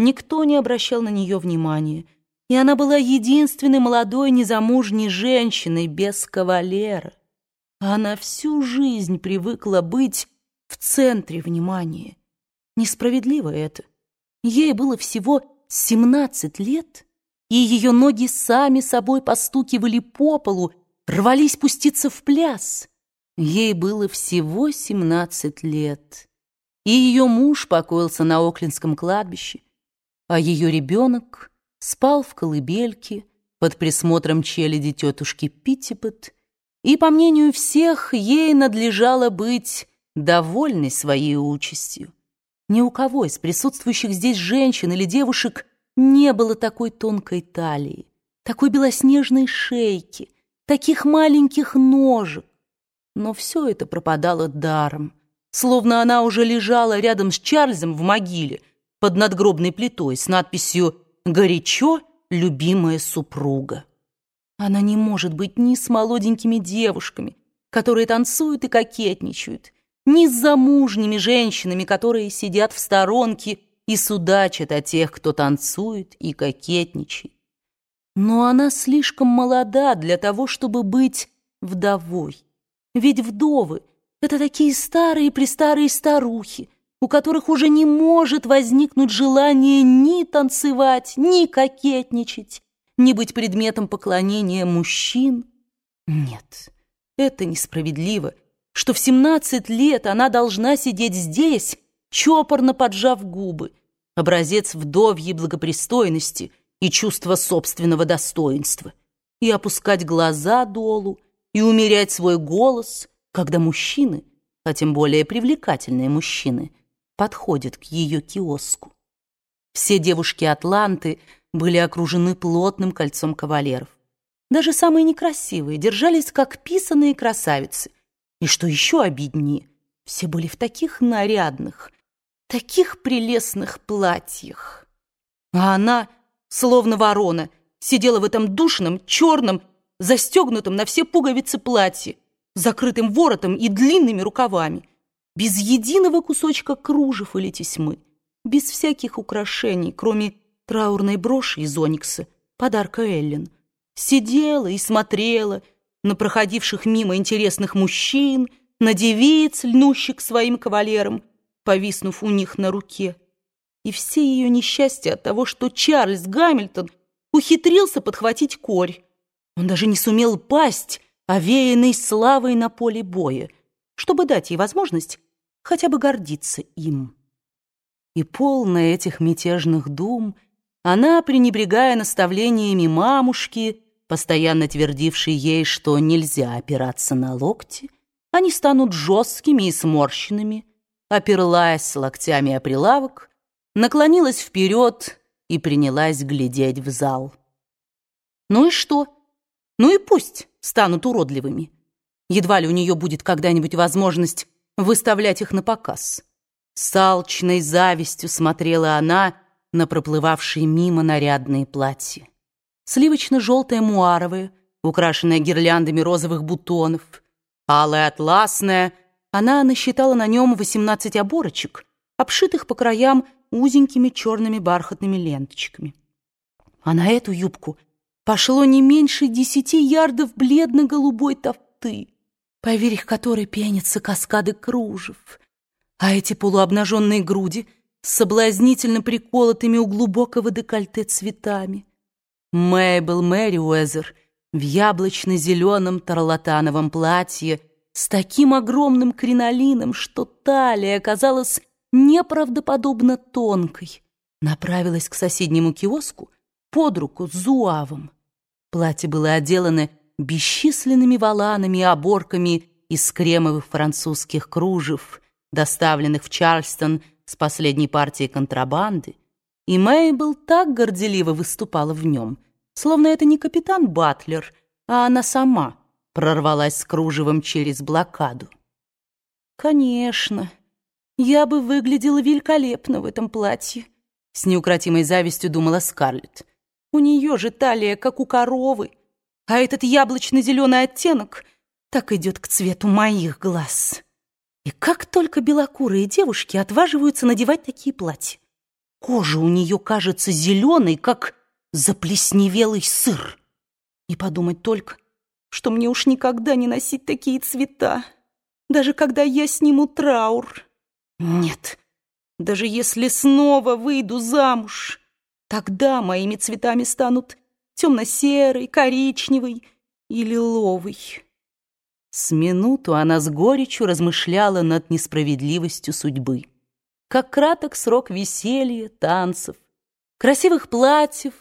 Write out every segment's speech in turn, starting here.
Никто не обращал на нее внимания, и она была единственной молодой незамужней женщиной без кавалера. Она всю жизнь привыкла быть в центре внимания. Несправедливо это. Ей было всего семнадцать лет, и ее ноги сами собой постукивали по полу, рвались пуститься в пляс. Ей было всего семнадцать лет, и ее муж покоился на Оклинском кладбище, а ее ребенок спал в колыбельке под присмотром челяди тетушки Питтипет, и, по мнению всех, ей надлежало быть довольной своей участью. Ни у кого из присутствующих здесь женщин или девушек не было такой тонкой талии, такой белоснежной шейки, таких маленьких ножек. Но все это пропадало даром, словно она уже лежала рядом с Чарльзом в могиле под надгробной плитой с надписью «Горячо, любимая супруга». Она не может быть ни с молоденькими девушками, которые танцуют и кокетничают, ни с замужними женщинами, которые сидят в сторонке и судачат о тех, кто танцует и кокетничает. Но она слишком молода для того, чтобы быть вдовой. Ведь вдовы — это такие старые-престарые старухи, у которых уже не может возникнуть желание ни танцевать, ни кокетничать, ни быть предметом поклонения мужчин. Нет, это несправедливо, что в 17 лет она должна сидеть здесь, чопорно поджав губы, образец вдовьей благопристойности и чувства собственного достоинства, и опускать глаза долу, и умерять свой голос, когда мужчины, а тем более привлекательные мужчины, подходят к ее киоску. Все девушки Атланты были окружены плотным кольцом кавалеров. Даже самые некрасивые держались как писаные красавицы. И что еще обиднее, все были в таких нарядных, таких прелестных платьях. А она, словно ворона, сидела в этом душном, черном, застегнутом на все пуговицы платье, закрытым воротом и длинными рукавами, без единого кусочка кружев или тесьмы, без всяких украшений, кроме траурной броши из оникса, подарка Эллен. Сидела и смотрела на проходивших мимо интересных мужчин, на девиц, льнущих своим кавалерам, повиснув у них на руке. И все ее несчастья от того, что Чарльз Гамильтон ухитрился подхватить корь. Он даже не сумел пасть, овеянный славой на поле боя, чтобы дать ей возможность хотя бы гордиться им. И полная этих мятежных дум, она, пренебрегая наставлениями мамушки, постоянно твердившей ей, что нельзя опираться на локти, они станут жесткими и сморщенными, оперлась локтями о прилавок, наклонилась вперед и принялась глядеть в зал. Ну и что? Ну и пусть станут уродливыми. Едва ли у нее будет когда-нибудь возможность выставлять их на показ. С алчной завистью смотрела она на проплывавшие мимо нарядные платья. Сливочно-желтое муаровое, украшенное гирляндами розовых бутонов, алое атласное — она насчитала на нем 18 оборочек, обшитых по краям узенькими черными бархатными ленточками. А на эту юбку пошло не меньше десяти ярдов бледно-голубой тофты, поверх которой пенятся каскады кружев. А эти полуобнаженные груди с соблазнительно приколотыми у глубокого декольте цветами. Мэйбл Мэри Уэзер в яблочно-зеленом тарлатановом платье — с таким огромным кринолином, что талия оказалась неправдоподобно тонкой, направилась к соседнему киоску под руку с зуавом. Платье было отделано бесчисленными воланами и оборками из кремовых французских кружев, доставленных в Чарльстон с последней партией контрабанды, и Мейбл так горделиво выступала в нем, словно это не капитан Батлер, а она сама — прорвалась с кружевом через блокаду. «Конечно, я бы выглядела великолепно в этом платье», с неукротимой завистью думала Скарлетт. «У нее же талия, как у коровы, а этот яблочно-зеленый оттенок так идет к цвету моих глаз. И как только белокурые девушки отваживаются надевать такие платья? Кожа у нее кажется зеленой, как заплесневелый сыр. И подумать только, что мне уж никогда не носить такие цвета, даже когда я сниму траур. Нет, даже если снова выйду замуж, тогда моими цветами станут темно-серый, коричневый и лиловый. С минуту она с горечью размышляла над несправедливостью судьбы. Как краток срок веселья, танцев, красивых платьев,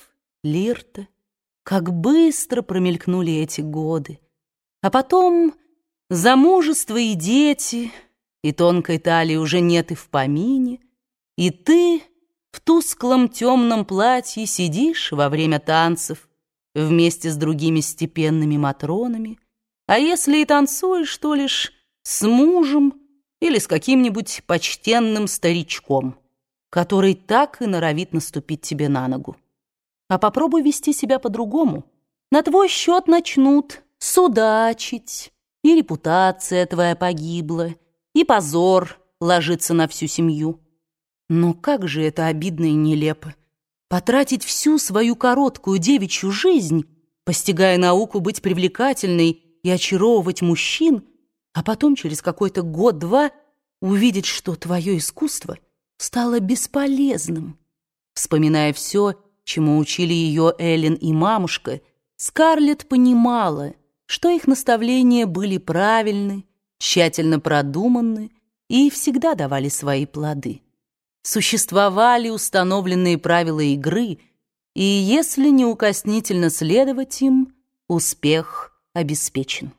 лирта. Как быстро промелькнули эти годы. А потом замужество и дети, и тонкой талии уже нет и в помине, и ты в тусклом темном платье сидишь во время танцев вместе с другими степенными матронами, а если и танцуешь, то лишь с мужем или с каким-нибудь почтенным старичком, который так и норовит наступить тебе на ногу. А попробуй вести себя по-другому. На твой счет начнут судачить, и репутация твоя погибла, и позор ложится на всю семью. Но как же это обидно и нелепо. Потратить всю свою короткую девичью жизнь, постигая науку быть привлекательной и очаровывать мужчин, а потом через какой-то год-два увидеть, что твое искусство стало бесполезным. Вспоминая все, чему учили ее Эллен и мамушка, Скарлетт понимала, что их наставления были правильны, тщательно продуманы и всегда давали свои плоды. Существовали установленные правила игры, и если неукоснительно следовать им, успех обеспечен.